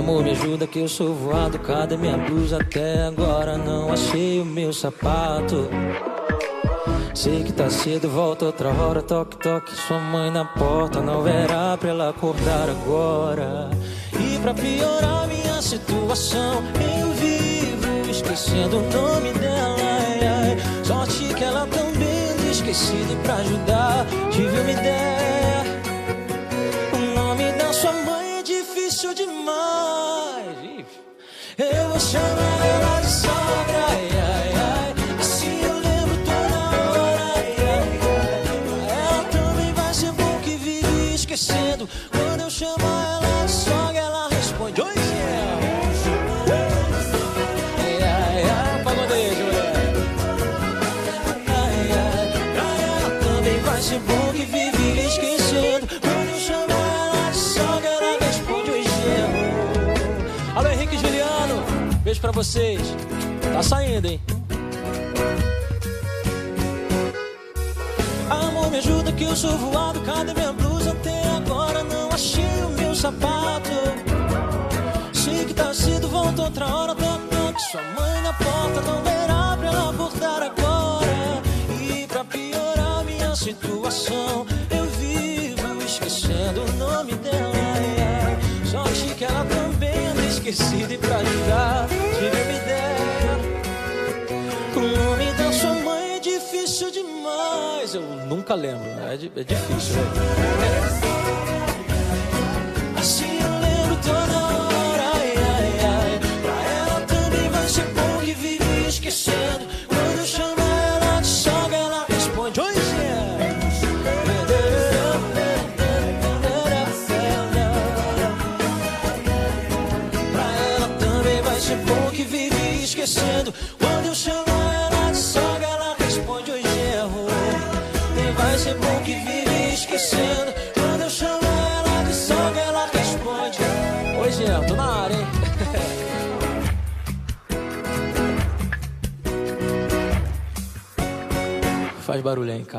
Amor, me ajuda que eu sou voado. Cadê minha blusa? Até agora não achei o meu sapato. Sei que tá cedo, volta outra hora. Toque, toque, sua mãe na porta. Não verá pra ela acordar agora. E pra piorar minha situação, eu vivo esquecendo o nome dela. Ai, ai. Sorte que ela também anda esquecida. E pra ajudar, tive uma ideia. Difícil demais. Eu vou chamar ela de sogra. Ai, ai, ai. Assim eu lembro toda hora. Ai, ela também vai ser bom que vive esquecendo. Quando eu chamo ela de sogra, ela responde: Oi, vai ser bom que vive Beijo pra vocês. Tá saindo, hein? Amor, me ajuda que eu sou voado. Cadê minha blusa? Até agora não achei o meu sapato. Sei que tá cedo, volta outra hora. Toque, toque, sua mãe na porta. Não verá pra ela acordar agora. E pra piorar minha situação, esquecida. E pra ajudar, tive uma ideia. O nome da sua mãe é difícil demais. Eu nunca lembro, né? é, é difícil, velho. Vai ser bom que vive esquecendo. Quando eu chamo ela de sogra, ela responde: Oi, genro. E vai ser bom que vive esquecendo. Quando eu chamo ela de sogra, ela responde: Oi, genro, tô na área, hein? Faz barulho aí, cara.